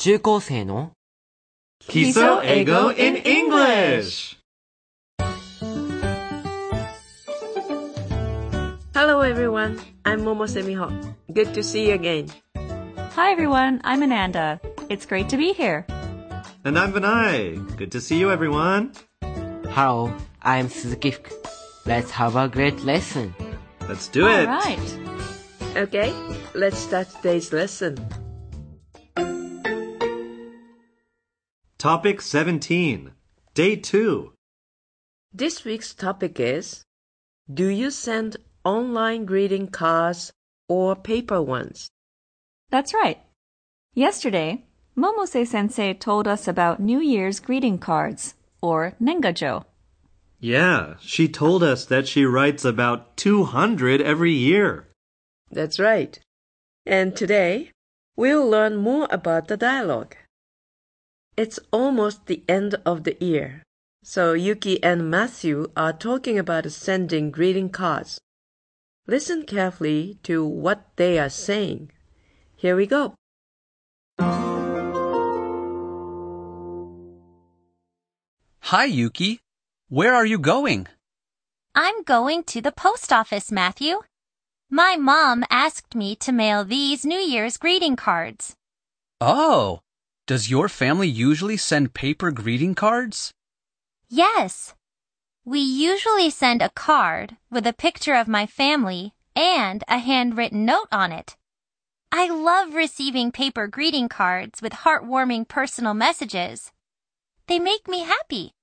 中高生の Kiso Ego in English! Hello everyone, I'm Momose Miho. Good to see you again. Hi everyone, I'm Ananda. It's great to be here. And I'm Vinay. Good to see you, everyone. Hello, I'm Suzuki Fuku. Let's have a great lesson. Let's do it. All right. Okay, let's start today's lesson. Topic 17. Day 2. This week's topic is Do you send online greeting cards or paper ones? That's right. Yesterday, Momose sensei told us about New Year's greeting cards, or Nengajo. Yeah, she told us that she writes about 200 every year. That's right. And today, we'll learn more about the dialogue. It's almost the end of the year, so Yuki and Matthew are talking about sending greeting cards. Listen carefully to what they are saying. Here we go. Hi, Yuki. Where are you going? I'm going to the post office, Matthew. My mom asked me to mail these New Year's greeting cards. Oh, does your family usually send paper greeting cards? Yes. We usually send a card with a picture of my family and a handwritten note on it. I love receiving paper greeting cards with heartwarming personal messages. They make me happy.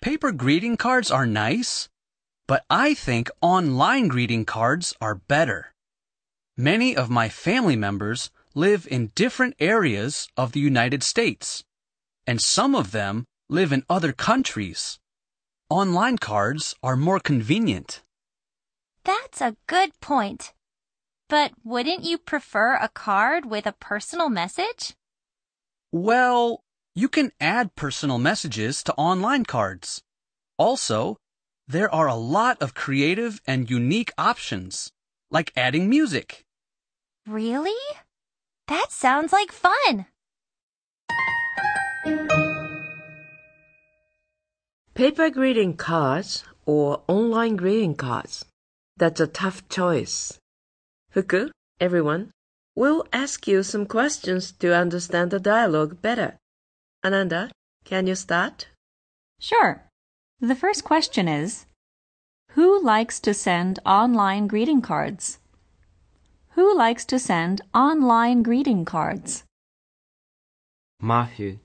Paper greeting cards are nice, but I think online greeting cards are better. Many of my family members live in different areas of the United States, and some of them live in other countries. Online cards are more convenient. That's a good point. But wouldn't you prefer a card with a personal message? Well, you can add personal messages to online cards. Also, there are a lot of creative and unique options, like adding music. Really? That sounds like fun. Paper greeting cards or online greeting cards? That's a tough choice. Fuku, everyone, we'll ask you some questions to understand the dialogue better. Ananda, can you start? Sure. The first question is Who likes to send online greeting cards? Who likes to send online greeting cards? Matthew.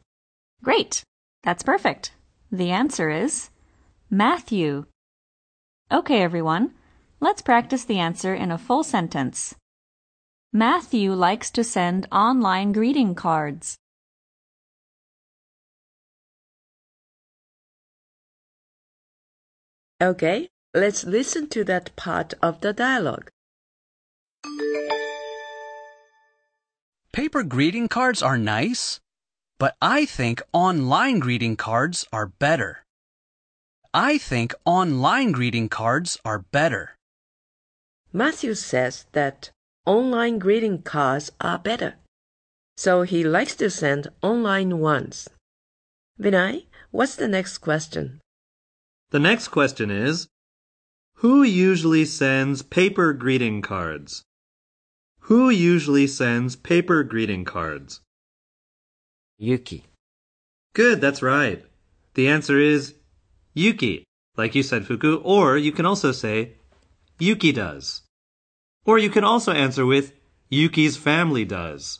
Great. That's perfect. The answer is Matthew. Okay, everyone. Let's practice the answer in a full sentence. Matthew likes to send online greeting cards. Okay, let's listen to that part of the dialogue. Paper greeting cards are nice, but I think online greeting cards are better. I think online greeting cards are better. Matthew says that online greeting cards are better, so he likes to send online ones. Vinay, what's the next question? The next question is Who usually sends paper greeting cards? Who usually sends paper greeting cards? Yuki. Good, that's right. The answer is Yuki, like you said, Fuku, or you can also say Yuki does. Or you can also answer with Yuki's family does.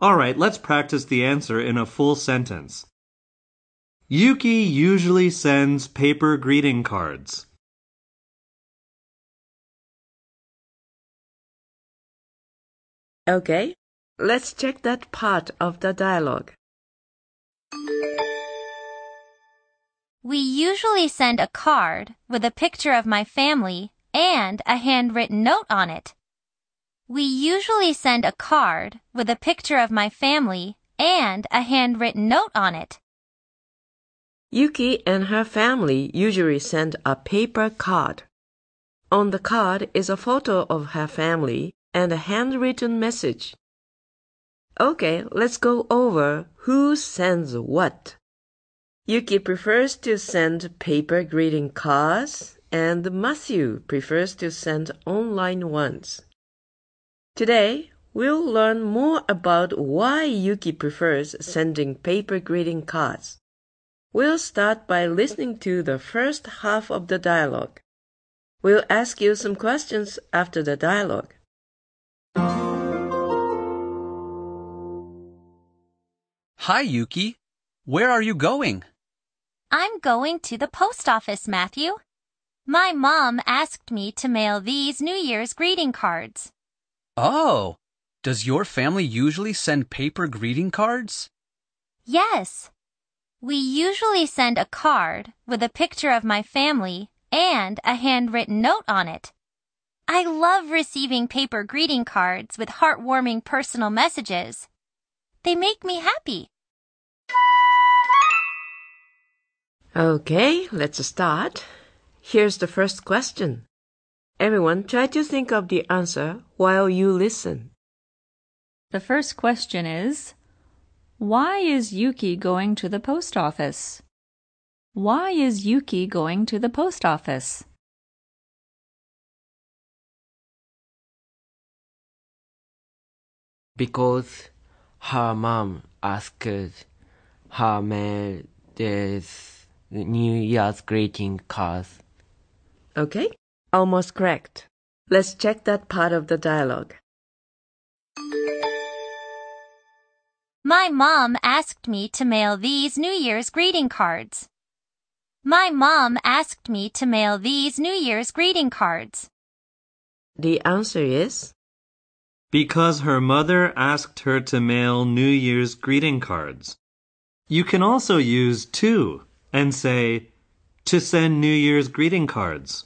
Alright, let's practice the answer in a full sentence. Yuki usually sends paper greeting cards. Okay, let's check that part of the dialogue. We usually send a card with a picture of my family and a handwritten note on it. We usually send a card with a picture of my family and a handwritten note on it. Yuki and her family usually send a paper card. On the card is a photo of her family and a handwritten message. Okay, let's go over who sends what. Yuki prefers to send paper greeting cards, and Matthew prefers to send online ones. Today, we'll learn more about why Yuki prefers sending paper greeting cards. We'll start by listening to the first half of the dialogue. We'll ask you some questions after the dialogue. Hi, Yuki. Where are you going? I'm going to the post office, Matthew. My mom asked me to mail these New Year's greeting cards. Oh, does your family usually send paper greeting cards? Yes. We usually send a card with a picture of my family and a handwritten note on it. I love receiving paper greeting cards with heartwarming personal messages. They make me happy. Okay, let's start. Here's the first question. Everyone, try to think of the answer while you listen. The first question is Why is Yuki going to the post office? Why is Yuki going to the post office? Because her mom asked her mail this New Year's greeting cards. Okay? Almost correct. Let's check that part of the dialogue. My mom asked me to mail these New Year's greeting cards. My mom asked me to mail these New Year's greeting cards. The answer is Because her mother asked her to mail New Year's greeting cards. You can also use to and say, to send New Year's greeting cards.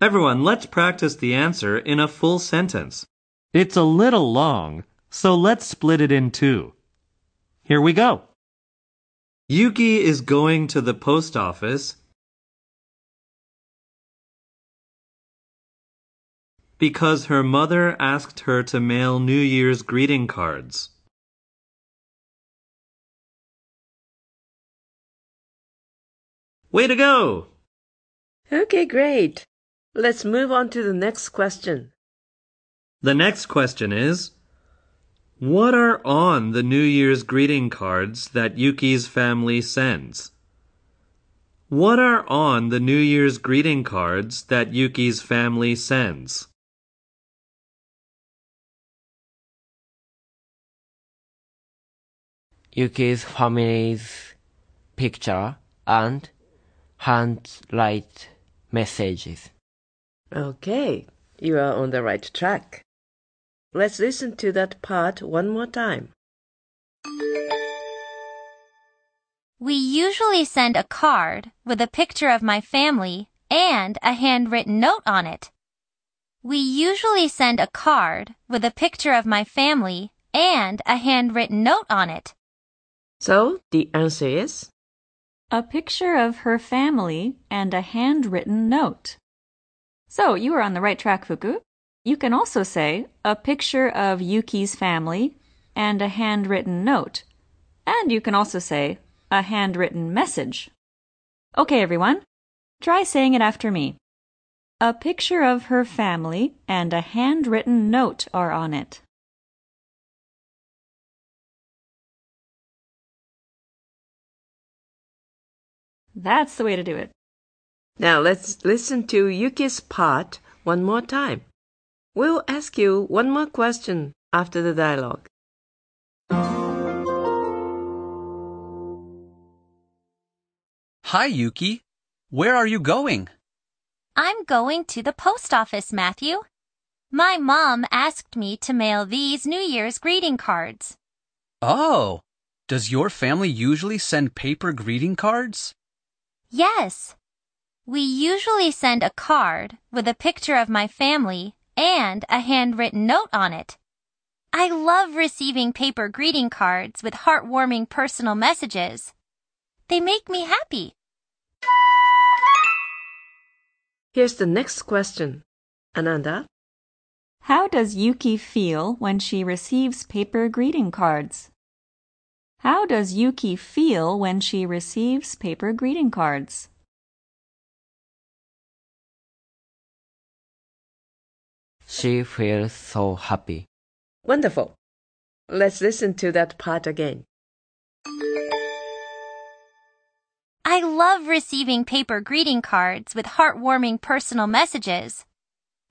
Everyone, let's practice the answer in a full sentence. It's a little long, so let's split it in two. Here we go. Yuki is going to the post office because her mother asked her to mail New Year's greeting cards. Way to go! Okay, great. Let's move on to the next question. The next question is What are on the New Year's greeting cards that Yuki's family sends? What are on the New Year's greeting cards that Yuki's family sends? Yuki's family's picture and handwrite messages. Okay, you are on the right track. Let's listen to that part one more time. We usually send a card with a picture of my family and a handwritten note on it. We usually send a card with a picture of my family and a handwritten note on it. So the answer is A picture of her family and a handwritten note. So you are on the right track, Fuku. You can also say a picture of Yuki's family and a handwritten note. And you can also say a handwritten message. Okay, everyone, try saying it after me. A picture of her family and a handwritten note are on it. That's the way to do it. Now let's listen to Yuki's part one more time. We'll ask you one more question after the dialogue. Hi, Yuki. Where are you going? I'm going to the post office, Matthew. My mom asked me to mail these New Year's greeting cards. Oh, does your family usually send paper greeting cards? Yes. We usually send a card with a picture of my family and a handwritten note on it. I love receiving paper greeting cards with heartwarming personal messages. They make me happy. Here's the next question. Ananda, How does Yuki feel when she receives paper greeting cards? How does Yuki feel when she receives paper greeting cards? She feels so happy. Wonderful. Let's listen to that part again. I love receiving paper greeting cards with heartwarming personal messages.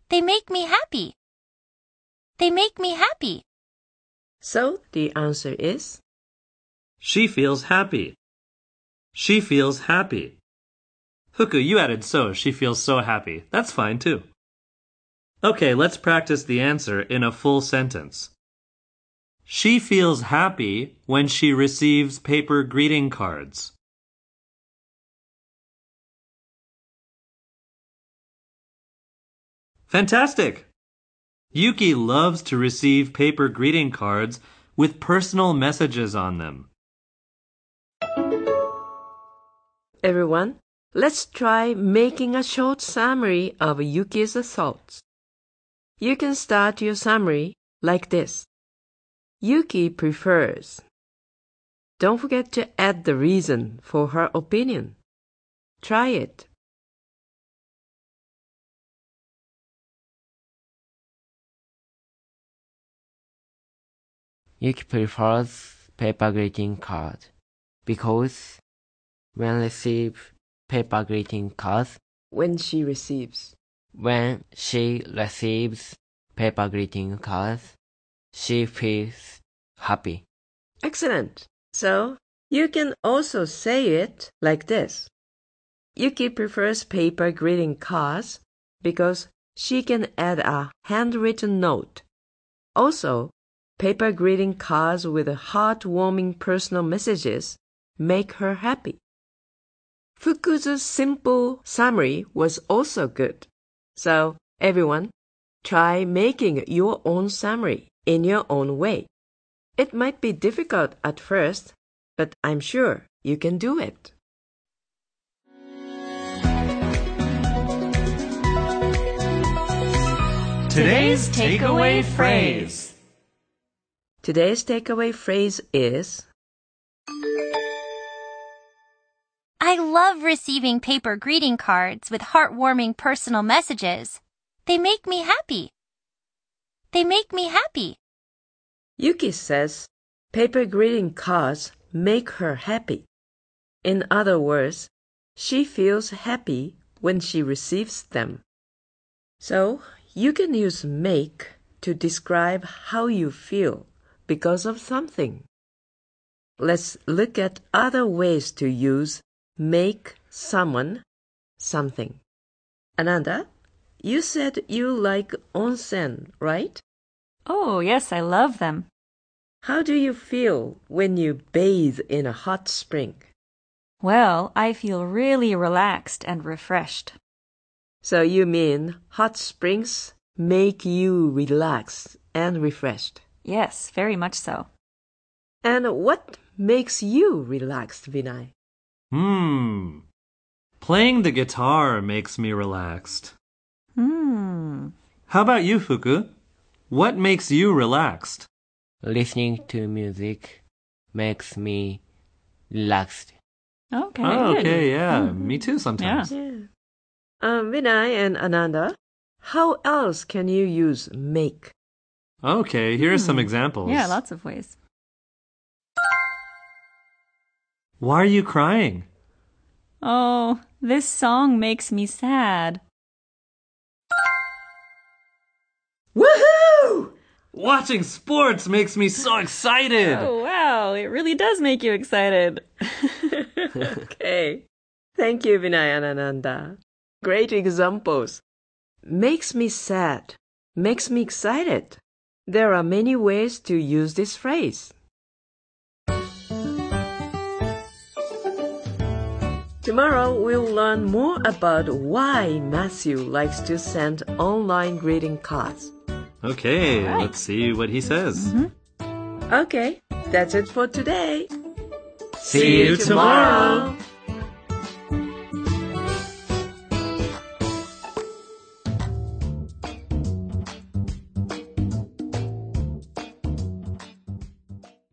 They make me happy. They make me happy. So the answer is She feels happy. She feels happy. Fuku, you added so. She feels so happy. That's fine too. Okay, let's practice the answer in a full sentence. She feels happy when she receives paper greeting cards. Fantastic! Yuki loves to receive paper greeting cards with personal messages on them. Everyone. Let's try making a short summary of Yuki's thoughts. You can start your summary like this. Yuki prefers. Don't forget to add the reason for her opinion. Try it. Yuki prefers paper greeting card because when receive paper greeting cards, When she receives. when she receives paper greeting cards, she feels happy. Excellent. So you can also say it like this. Yuki prefers paper greeting cards because she can add a handwritten note. Also, paper greeting cards with heartwarming personal messages make her happy. Fuku's simple summary was also good. So, everyone, try making your own summary in your own way. It might be difficult at first, but I'm sure you can do it. Today's takeaway phrase. Today's takeaway phrase is I love receiving paper greeting cards with heartwarming personal messages. They make me happy. They make me happy. Yuki says paper greeting cards make her happy. In other words, she feels happy when she receives them. So, you can use make to describe how you feel because of something. Let's look at other ways to use make someone something. Ananda, you said you like onsen, right? Oh, yes, I love them. How do you feel when you bathe in a hot spring? Well, I feel really relaxed and refreshed. So you mean hot springs make you relaxed and refreshed? Yes, very much so. And what makes you relaxed, Vinay? Hmm. Playing the guitar makes me relaxed. Hmm. How about you, Fuku? What makes you relaxed? Listening to music makes me relaxed. Okay. oh, good. okay, yeah. Me too sometimes. Yeah. Um, Vinay and Ananda, how else can you use make? Okay, here are some examples. Yeah, lots of ways. Why are you crying? Oh, this song makes me sad. Woohoo! Watching sports makes me so excited. Oh, wow, it really does make you excited. Okay. Thank you, Vinay and Great examples. Makes me sad. Makes me excited. There are many ways to use this phrase. Tomorrow we'll learn more about why Matthew likes to send online greeting cards. Okay, Right. let's see what he says. Mm-hmm. Okay, that's it for today. See you tomorrow.